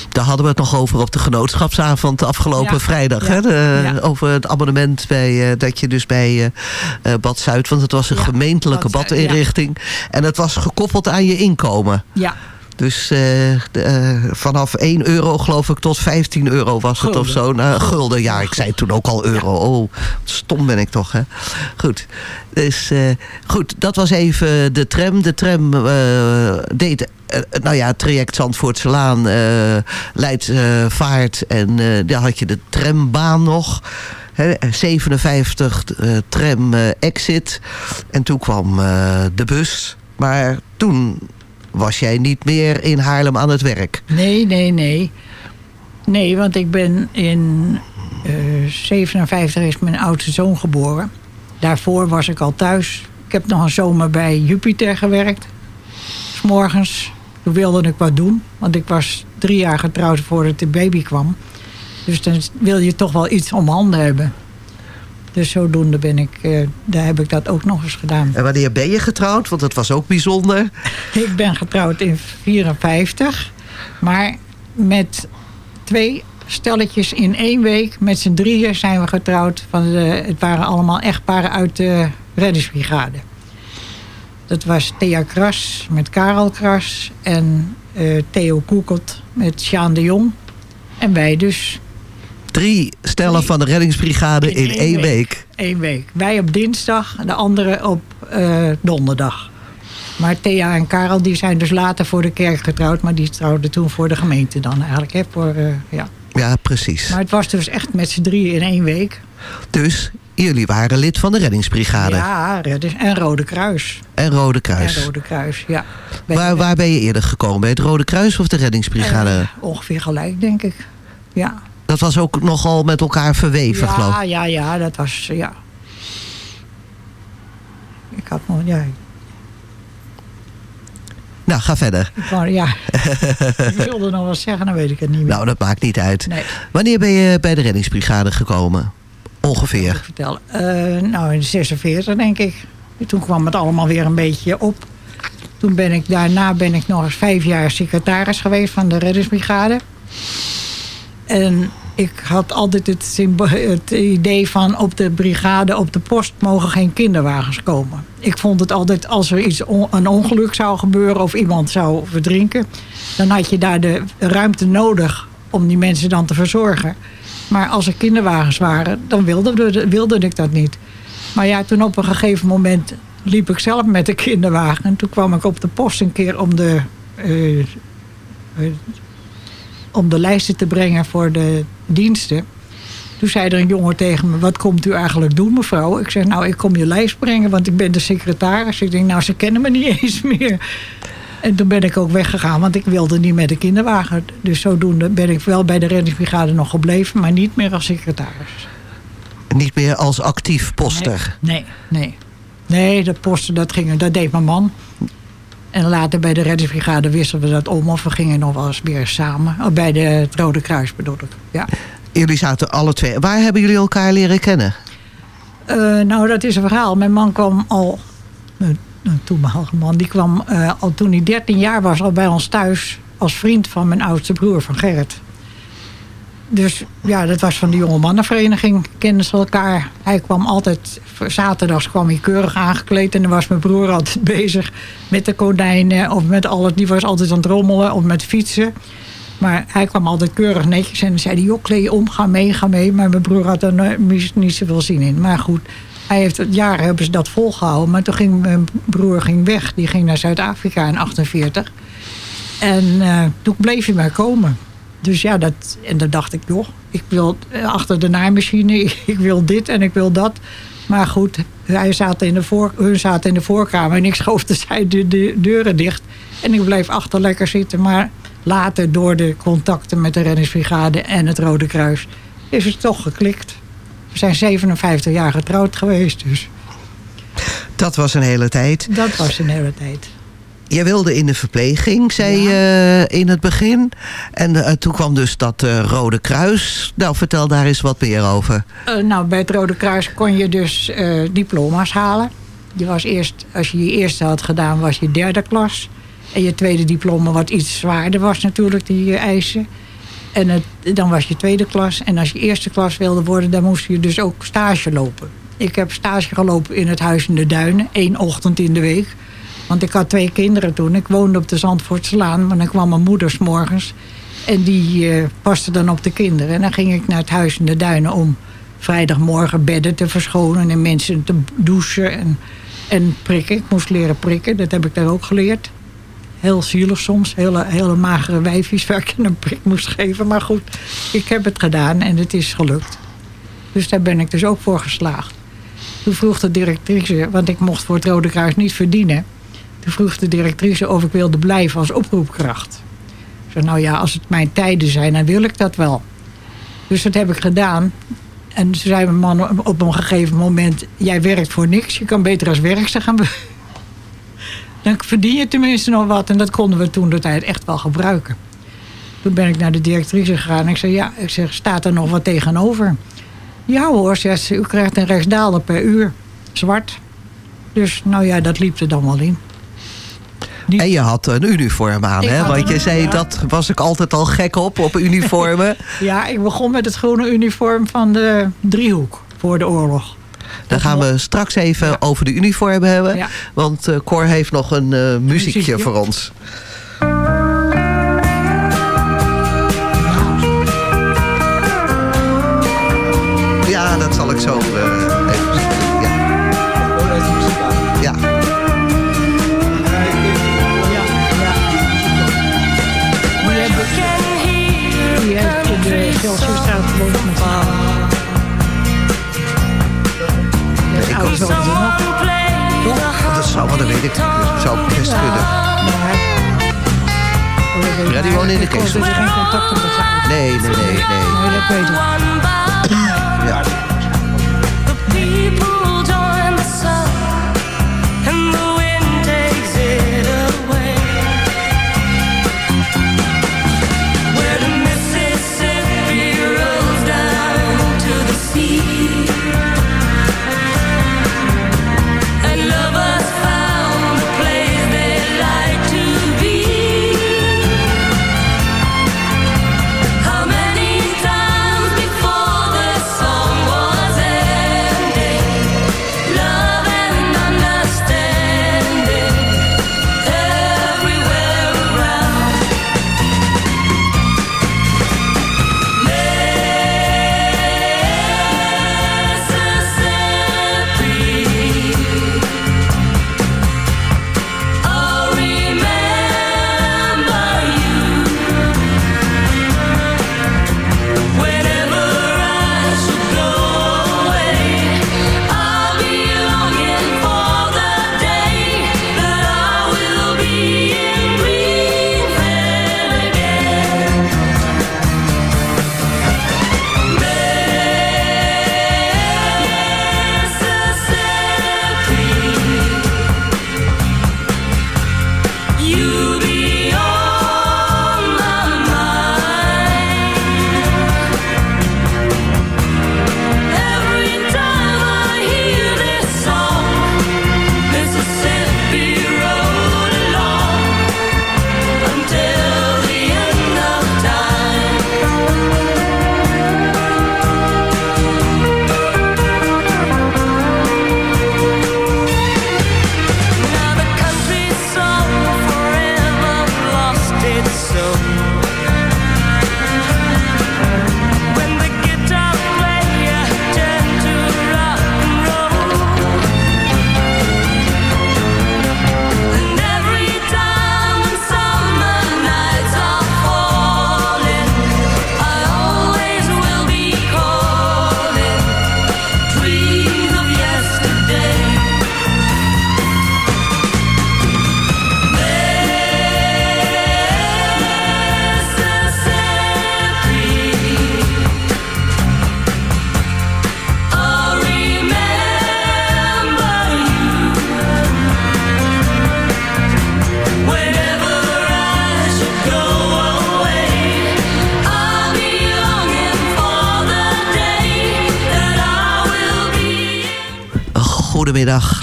Daar hadden we het nog over op de genootschapsavond afgelopen Ja, vrijdag. ja, hè? De- ja. Over het abonnement bij, eh, dat je dus bij eh, eh, Bad Zuid... want het was een gemeentelijke badinrichting. En het was gekoppeld aan je inkomen. Ja. Dus eh, de, eh, vanaf 1 euro geloof ik tot 15 euro was het of zo. Nou, gulden, ja, ik zei toen ook al euro. Oh, stom ben ik toch, hè? Goed. Dus eh, goed, dat was even de tram. De tram deed, nou ja, het traject Zandvoortselaan, eh, Vaart. En daar had je de trambaan nog. Hè, 57 eh, tram exit. En toen kwam de bus. Maar toen was jij niet meer in Haarlem aan het werk. Nee, nee, nee. Nee, want ik ben in eh 57 is mijn oudste zoon geboren. Daarvoor was ik al thuis. Ik heb nog een zomer bij Jupiter gewerkt. 's morgens. Toen wilde ik wat doen. Want ik was drie jaar getrouwd voordat de baby kwam. Dus dan wil je toch wel iets om handen hebben. Dus zodoende ben ik, eh, daar heb ik dat ook nog eens gedaan. En wanneer ben je getrouwd? Want dat was ook bijzonder. Ik ben getrouwd in 54. Maar met twee stelletjes in één week. Met z'n drieën zijn we getrouwd. Van de, het waren allemaal echtparen uit de reddingsbrigade. Dat was Thea Kras met Karel Kras. En eh, Theo Koekelt met Sjaan de Jong. En wij dus Drie stellen van de reddingsbrigade in, één week. Eén week. Wij op dinsdag, de anderen op eh, donderdag. Maar Thea en Karel die zijn dus later voor de kerk getrouwd. Maar die trouwden toen voor de gemeente dan eigenlijk. Hè, voor, eh, ja. Ja, precies. Maar het was dus echt met z'n drieën in één week. Dus jullie waren lid van de reddingsbrigade. Ja, en Rode Kruis. En Rode Kruis. En Rode Kruis, ja. Waar, waar ben je eerder gekomen? Bij het Rode Kruis of de reddingsbrigade? Eh, ongeveer gelijk, denk ik. Ja. Dat was ook nogal met elkaar verweven, geloof ik. ja, ja, dat was, ja. Ik had nog, ja, Nou, ga verder. ik wou, ja. ik wilde nog wat zeggen, dan weet ik het niet meer. Nou, dat maakt niet uit. Nee. Wanneer ben je bij de reddingsbrigade gekomen? Ongeveer. vertellen. Eh, nou, in 46 denk ik. Toen kwam het allemaal weer een beetje op. Toen ben ik, daarna ben ik nog eens vijf jaar secretaris geweest van de reddingsbrigade. En ik had altijd het, idee van op de brigade, op de post mogen geen kinderwagens komen. Ik vond het altijd als er iets een ongeluk zou gebeuren of iemand zou verdrinken, dan had je daar de ruimte nodig om die mensen dan te verzorgen. Maar als er kinderwagens waren, dan wilde, wilde ik dat niet. Maar ja, toen op een gegeven moment liep ik zelf met de kinderwagen. En toen kwam ik op de post een keer om de, eh, eh, om de lijsten te brengen voor de diensten. Toen zei er een jongen tegen me, wat komt u eigenlijk doen mevrouw? Ik zeg, nou ik kom je lijst brengen, want ik ben de secretaris. Ik denk, nou ze kennen me niet eens meer. En toen ben ik ook weggegaan, want ik wilde niet met de kinderwagen. Dus zodoende ben ik wel bij de reddingsbrigade nog gebleven, maar niet meer als secretaris. Niet meer als actief poster. Nee, nee. Nee, dat posten, dat, ging, dat deed mijn man. En later bij de reddingsbrigade wisselden we dat om. Of we gingen nog wel eens weer samen. Oh, bij de, het Rode Kruis bedoel ik. Ja. Jullie zaten alle twee. Waar hebben jullie elkaar leren kennen? Eh, nou, dat is een verhaal. Mijn man kwam al... Mijn toenmalige man, die kwam eh, al toen hij 13 jaar was... al bij ons thuis als vriend van mijn oudste broer, van Gerrit. Dus ja, dat was van de jonge mannenvereniging. Kenden ze elkaar. Hij kwam altijd... Zaterdags kwam hij keurig aangekleed... en dan was mijn broer altijd bezig met de konijnen... of met alles. Die was altijd aan het rommelen of met fietsen. Maar hij kwam altijd keurig netjes en dan zei hij... joh, kleed je om, ga mee, ga mee. Maar mijn broer had er niet zoveel zin in. Maar goed, hij heeft, jaren hebben ze dat volgehouden. Maar toen ging mijn broer ging weg. Die ging naar Zuid-Afrika in 48. En eh, toen bleef hij maar komen. Dus ja, dat, en dan dacht ik, joh, ik wil eh, achter de naaimachine, ik wil dit en ik wil dat. Maar goed, hij zat in de voor, hun zaten in de voorkamer en ik schoof de, de deuren dicht. En ik bleef achter lekker zitten. Maar later, door de contacten met de reddingsbrigade en het Rode Kruis, is het toch geklikt. We zijn 57 jaar getrouwd geweest, dus. Dat was een hele tijd. Dat was een hele tijd. Jij wilde in de verpleging, zei je eh, in het begin. En eh, toen kwam dus dat eh, Rode Kruis. Nou, vertel daar eens wat meer over. Nou, bij het Rode Kruis kon je dus diploma's halen. Je was eerst, als je je eerste had gedaan, was je derde klas. En je tweede diploma, wat iets zwaarder was natuurlijk, die eisen. En het, dan was je tweede klas. En als je eerste klas wilde worden, dan moest je dus ook stage lopen. Ik heb stage gelopen in het Huis in de Duinen, één ochtend in de week. Want ik had twee kinderen toen. Ik woonde op de Zandvoortslaan, maar dan kwam mijn moeder morgens. En die eh, paste dan op de kinderen. En dan ging ik naar het Huis in de Duinen om vrijdagmorgen bedden te verschonen... en mensen te douchen en, en prikken. Ik moest leren prikken, dat heb ik daar ook geleerd. Heel zielig soms, hele, hele magere wijfjes waar ik een prik moest geven. Maar goed, ik heb het gedaan en het is gelukt. Dus daar ben ik dus ook voor geslaagd. Toen vroeg de directrice, want ik mocht voor het Rode Kruis niet verdienen. Vroeg de directrice of ik wilde blijven als oproepkracht. Ik zei, nou ja, als het mijn tijden zijn, dan wil ik dat wel. Dus dat heb ik gedaan. En toen zei mijn man op een gegeven moment... jij werkt voor niks, je kan beter als werkster gaan... Dan verdien je tenminste nog wat. En dat konden we toen de tijd echt wel gebruiken. Toen ben ik naar de directrice gegaan en ik zei... ja, ik zeg, staat er nog wat tegenover? Ja hoor, zegt ze, u krijgt een rechtsdaalder per uur. Zwart. Dus nou ja, dat liep er dan wel in. En je had een uniform aan, Ik hè? Want je zei, ja. dat was ik altijd al gek op, op uniformen. Ja, ik begon met het groene uniform van de driehoek voor de oorlog. Daar gaan we straks even over de uniformen hebben. Ja. Want eh, Cor heeft nog een eh, muziekje Muziekje. voor ons. Ik ook wel Want dat zou, wel, dat weet ik. Dat zou best kunnen. Ja, die wonen in de kon dus geen contact met uit. Nee, nee, nee, nee. Nee, dat weet ik. Ja.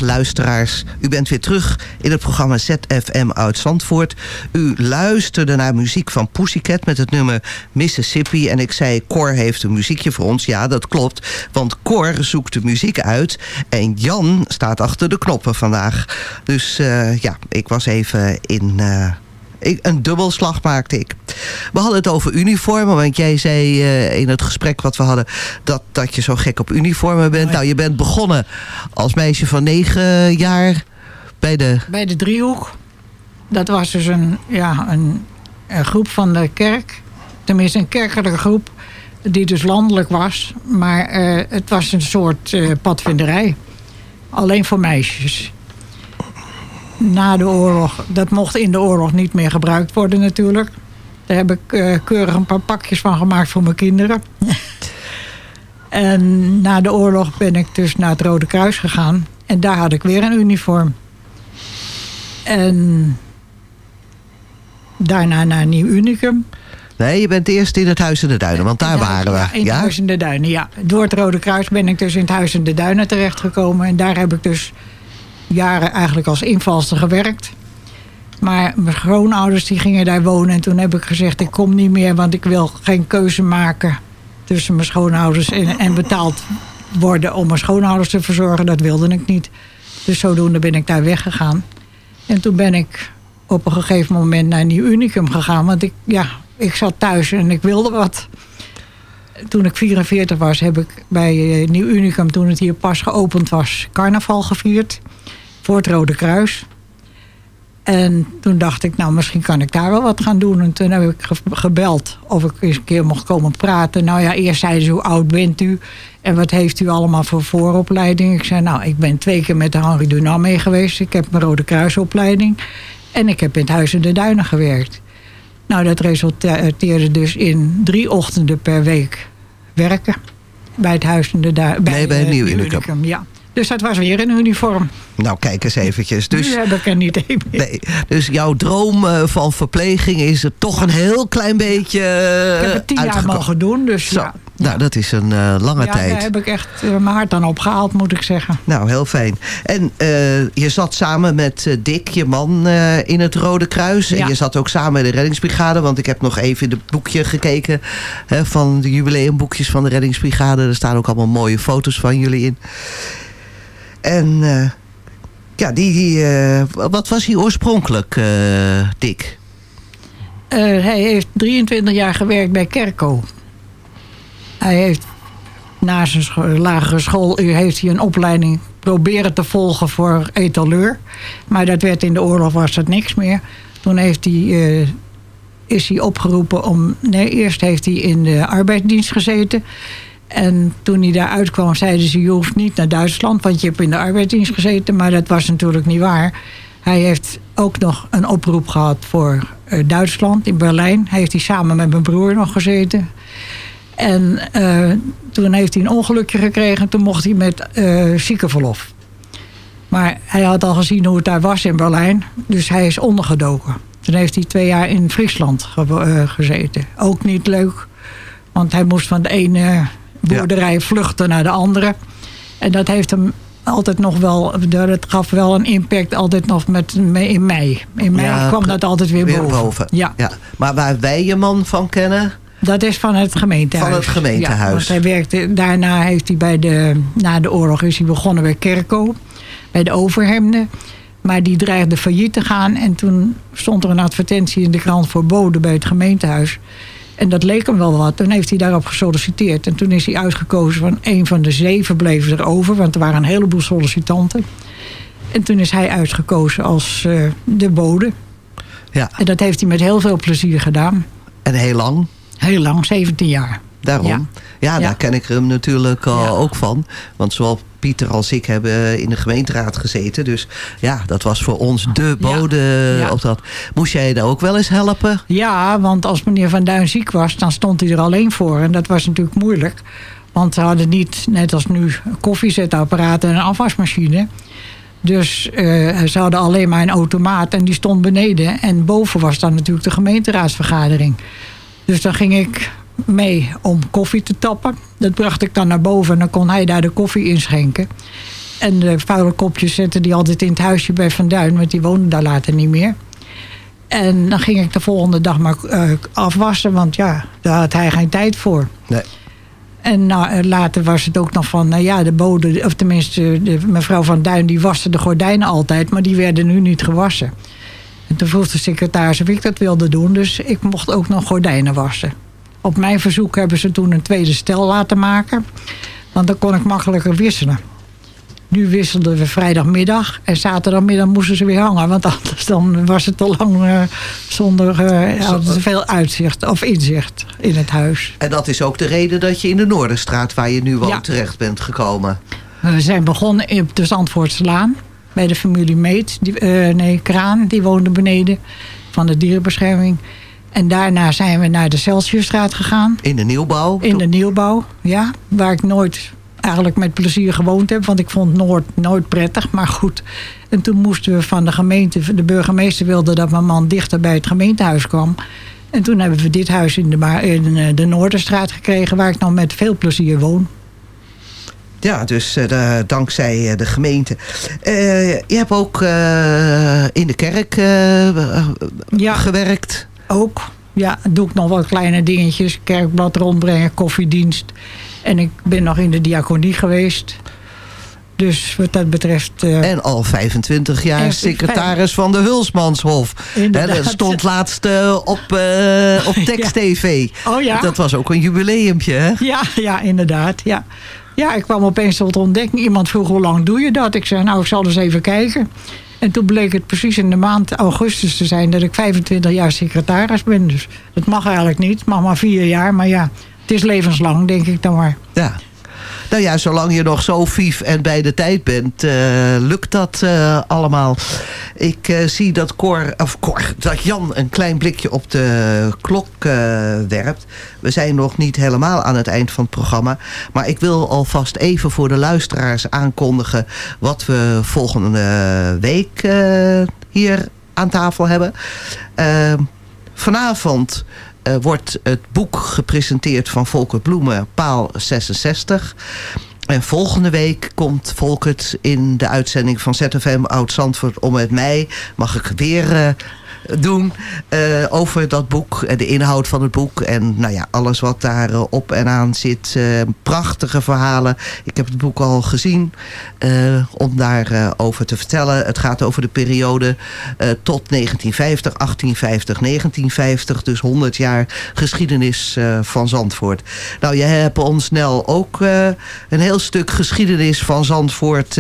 Luisteraars. U bent weer terug in het programma ZFM uit Zandvoort. U luisterde naar muziek van Pussycat met het nummer Mississippi. En ik zei, Cor heeft een muziekje voor ons. Ja, dat klopt, want Cor zoekt de muziek uit. En Jan staat achter de knoppen vandaag. Dus eh, ja, ik was even in... eh, ik, een dubbelslag maakte ik. We hadden het over uniformen, want jij zei eh, in het gesprek wat we hadden... Dat, dat je zo gek op uniformen bent. Nou, je bent begonnen als meisje van negen jaar bij de... Bij de driehoek. Dat was dus een, ja, een, een groep van de kerk. Tenminste, een kerkelijke groep. Die dus landelijk was. Maar eh, het was een soort eh, padvinderij. Alleen voor meisjes. Na de oorlog. Dat mocht in de oorlog niet meer gebruikt worden natuurlijk. Daar heb ik eh, keurig een paar pakjes van gemaakt voor mijn kinderen. en na de oorlog ben ik dus naar het Rode Kruis gegaan. En daar had ik weer een uniform. En daarna naar Nieuw Unicum. Nee, je bent eerst in het Huis in de Duinen, want daar waren we. Ja, in het Ja? Huis in de Duinen, ja. Door het Rode Kruis ben ik dus in het Huis in de Duinen terechtgekomen. En daar heb ik dus jaren eigenlijk als invalster gewerkt. Maar mijn groonouders die gingen daar wonen. En toen heb ik gezegd, ik kom niet meer, want ik wil geen keuze maken tussen mijn schoonouders en, en betaald worden om mijn schoonouders te verzorgen. Dat wilde ik niet. Dus zodoende ben ik daar weggegaan. En toen ben ik op een gegeven moment naar Nieuw Unicum gegaan. Want ik, ja, ik zat thuis en ik wilde wat. Toen ik 44 was, heb ik bij eh, Nieuw Unicum, toen het hier pas geopend was, carnaval gevierd. Voor het Rode Kruis. En toen dacht ik, nou, misschien kan ik daar wel wat gaan doen. En toen heb ik ge- gebeld of ik eens een keer mocht komen praten. Nou ja, eerst zeiden ze, hoe oud bent u? En wat heeft u allemaal voor vooropleiding? Ik zei, nou, ik ben twee keer met de Henri Dunant mee geweest. Ik heb mijn Rode Kruisopleiding. En ik heb in het Huis in de Duinen gewerkt. Nou, dat resulteerde dus in drie ochtenden per week werken. Bij het Huis in de Duinen. Nee, bij Nieuw Unicum. Ja. Dus dat was weer een uniform. Nou, kijk eens eventjes. Dus, nu heb ik er niet één meer. nee, dus jouw droom eh, van verpleging is er toch een heel klein beetje Ik heb het tien jaar mogen doen, dus ja. Nou, dat is een eh, lange ja, tijd. daar heb ik echt eh, mijn hart aan opgehaald, moet ik zeggen. Nou, heel fijn. En eh, je zat samen met Dick, je man, eh, in het Rode Kruis. En Ja. je zat ook samen in de reddingsbrigade. Want ik heb nog even in het boekje gekeken hè, van de jubileumboekjes van de reddingsbrigade. Er staan ook allemaal mooie foto's van jullie in. En eh, ja, die, die, eh, wat was hij oorspronkelijk, eh, Dick? Eh, hij heeft 23 jaar gewerkt bij Kerko. Hij heeft na zijn lagere school heeft hij een opleiding proberen te volgen voor etaleur. Maar dat werd in de oorlog was dat niks meer. Toen heeft hij, eh, is hij opgeroepen om... Nee, eerst heeft hij in de arbeidsdienst gezeten. En toen hij daar uitkwam, zeiden ze... je hoeft niet naar Duitsland, want je hebt in de arbeidsdienst gezeten. Maar dat was natuurlijk niet waar. Hij heeft ook nog een oproep gehad voor eh, Duitsland, in Berlijn. Heeft hij samen met mijn broer nog gezeten. En eh, toen heeft hij een ongelukje gekregen. Toen mocht hij met eh ziekenverlof. Maar hij had al gezien hoe het daar was in Berlijn. Dus hij is ondergedoken. Toen heeft hij twee jaar in Friesland ge- eh, gezeten. Ook niet leuk. Want hij moest van de ene boerderij vluchten naar de andere. En dat heeft hem altijd nog wel... Dat gaf wel een impact altijd nog met, me- in mei. In mei Ja, kwam dat altijd weer, Weer boven. boven. Ja. ja. Maar waar wij je man van kennen... Dat is van het gemeentehuis. Van het gemeentehuis. Ja, want hij werkte, daarna heeft hij bij de, na de oorlog is hij begonnen bij Kerko, bij de Overhemden. Maar die dreigde failliet te gaan. En toen stond er een advertentie in de krant voor boden bij het gemeentehuis. En dat leek hem wel wat. Toen heeft hij daarop gesolliciteerd. En toen is hij uitgekozen van een van de zeven bleven er over. Want er waren een heleboel sollicitanten. En toen is hij uitgekozen als eh, de bode. Ja. En dat heeft hij met heel veel plezier gedaan. En heel lang. Heel lang, 17 jaar. Daarom. Ja, Ja. daar ken ik hem natuurlijk al ook van. Want zowel Pieter als ik hebben in de gemeenteraad gezeten. Dus ja, dat was voor ons de bode Ja. op dat. Moest jij daar ook wel eens helpen? Ja, want als meneer Van Duin ziek was, dan stond hij er alleen voor. En dat was natuurlijk moeilijk. Want ze hadden niet, net als nu, koffiezetapparaten en een afwasmachine. Dus eh, ze hadden alleen maar een automaat en die stond beneden. En boven was dan natuurlijk de gemeenteraadsvergadering. Dus dan ging ik mee om koffie te tappen. Dat bracht ik dan naar boven en dan kon hij daar de koffie inschenken. En de vuile kopjes zetten die altijd in het huisje bij Van Duin, want die woonden daar later niet meer. En dan ging ik de volgende dag maar eh, afwassen, want ja, daar had hij geen tijd voor. Nee. En nou, later was het ook nog van, nou ja, de bode, of tenminste, de, mevrouw Van Duin, die waste de gordijnen altijd, maar die werden nu niet gewassen. En toen vroeg de secretaris of ik dat wilde doen, dus ik mocht ook nog gordijnen wassen. Op mijn verzoek hebben ze toen een tweede stel laten maken, want dan kon ik makkelijker wisselen. Nu wisselden we vrijdagmiddag en zaterdagmiddag moesten ze weer hangen. Want anders dan was het te lang eh, zonder eh, hadden ze veel uitzicht of inzicht in het huis. En dat is ook de reden dat je in de Noorderstraat, waar je nu woont, Ja. terecht bent gekomen. We zijn begonnen op de Zandvoortslaan. Bij de familie Meet. Die, eh, nee, Kraan. Die woonde beneden. Van de dierenbescherming. En daarna zijn we naar de Celsiusstraat gegaan. In de nieuwbouw? In de nieuwbouw, ja. Waar ik nooit eigenlijk met plezier gewoond heb. Want ik vond Noord nooit prettig. Maar goed. En toen moesten we van de gemeente... De burgemeester wilde dat mijn man dichter bij het gemeentehuis kwam. En toen hebben we dit huis in de, in eh, de Noorderstraat gekregen. Waar ik nog met veel plezier woon. Ja, dus eh, dankzij eh, de gemeente. Eh, je hebt ook in de kerk gewerkt. Ook. Ja, doe ik nog wat kleine dingetjes. Kerkblad rondbrengen, koffiedienst. En ik ben nog in de diaconie geweest. Dus wat dat betreft... En al 25 jaar secretaris van de Hulsmanshof. Inderdaad. Dat stond laatst op, eh, op Text TV. Oh ja? Dat was ook een jubileumpje, hè? Ja, ja, inderdaad. Ja. Ja, ik kwam opeens tot ontdekking. Iemand vroeg hoe lang doe je dat? Ik zei, nou, ik zal eens even kijken. En toen bleek het precies in de maand augustus te zijn... dat ik 25 jaar secretaris ben. Dus dat mag eigenlijk niet. Mag maar vier jaar. Maar ja, het is levenslang, denk ik dan maar. Ja. Nou ja, zolang je nog zo vief en bij de tijd bent, eh, lukt dat eh, allemaal. Ik eh, zie dat, Cor, of Cor, dat Jan een klein blikje op de klok werpt. We zijn nog niet helemaal aan het eind van het programma. Maar ik wil alvast even voor de luisteraars aankondigen... wat we volgende week hier aan tafel hebben. Vanavond eh, wordt het boek gepresenteerd van Volker Bloemen, Paal 66. En volgende week komt Volkert in de uitzending van ZFM Oud-Zandvoort om met mij. Mag ik weer eh, doen eh, over dat boek en de inhoud van het boek. En nou ja, alles wat daar eh, op en aan zit. Eh, prachtige verhalen. Ik heb het boek al gezien om daarover over te vertellen. Het gaat over de periode tot 1950, 1850, 1950. Dus 100 jaar geschiedenis van Zandvoort. Nou, jij hebt ons snel ook een heel stuk geschiedenis van Zandvoort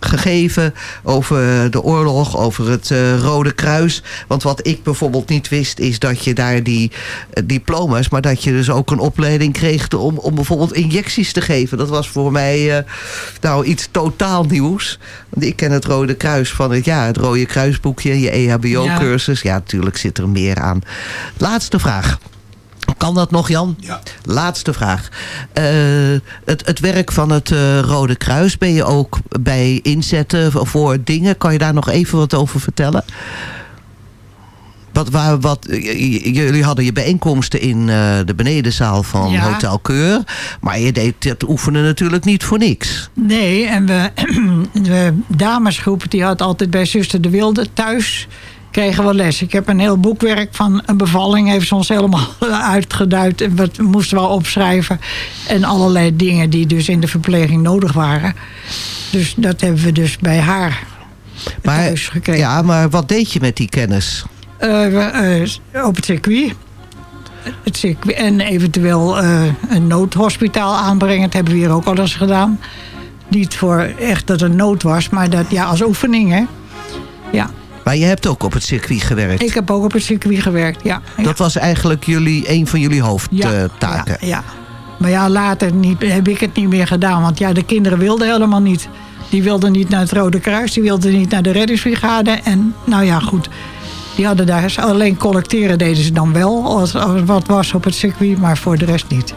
gegeven. Over de oorlog, over het Rode Kruis. Want wat ik bijvoorbeeld niet wist is dat je daar die eh, diploma's... maar dat je dus ook een opleiding kreeg om, om bijvoorbeeld injecties te geven. Dat was voor mij eh, nou iets totaal nieuws. Want ik ken het Rode Kruis van het, ja, het Rode Kruisboekje, je EHBO-cursus. Ja. natuurlijk zit er meer aan. Laatste vraag. Kan dat nog, Jan? Ja. Laatste vraag. Eh, het, het werk van het eh, Rode Kruis, ben je ook bij inzetten voor dingen? Kan je daar nog even wat over vertellen? Wat, waar, wat, j- jullie hadden je bijeenkomsten in eh, de benedenzaal van Ja. Hotel Keur. Maar je deed het oefenen natuurlijk niet voor niks. Nee, en we, de damesgroep die had altijd bij zuster De Wilde thuis kregen we les. Ik heb een heel boekwerk van een bevalling, heeft ze ons helemaal uitgeduid. En wat moesten we opschrijven. En allerlei dingen die dus in de verpleging nodig waren. Dus dat hebben we dus bij haar thuis gekregen. Ja, maar wat deed je met die kennis? Eh, op het circuit. Het circuit. En eventueel eh, een noodhospitaal aanbrengen. Dat hebben we hier ook al eens gedaan. Niet voor echt dat er nood was, maar dat ja, als oefening. Hè? Ja. Maar je hebt ook op het circuit gewerkt. Ik heb ook op het circuit gewerkt, ja. Dat was eigenlijk jullie, een van jullie hoofdtaken. Ja, ja. Maar ja, later niet, heb ik het niet meer gedaan. Want ja, de kinderen wilden helemaal niet. Die wilden niet naar het Rode Kruis. Die wilden niet naar de reddingsbrigade. En nou ja, goed. Die hadden daar alleen collecteren deden ze dan wel. Als, als wat was op het circuit, maar voor de rest niet.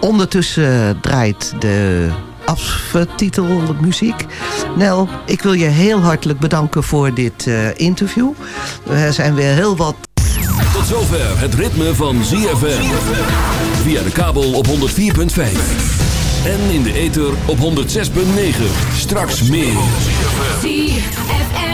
Ondertussen draait de aftitelte muziek. Nel, ik wil je heel hartelijk bedanken voor dit eh, interview. Er zijn weer heel wat... Tot zover het ritme van ZFM. Via de kabel op 104.5. En in de ether op 106.9. Straks meer. ZFM.